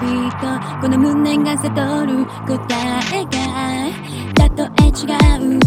びとこの胸が悟る答えがたとえ違う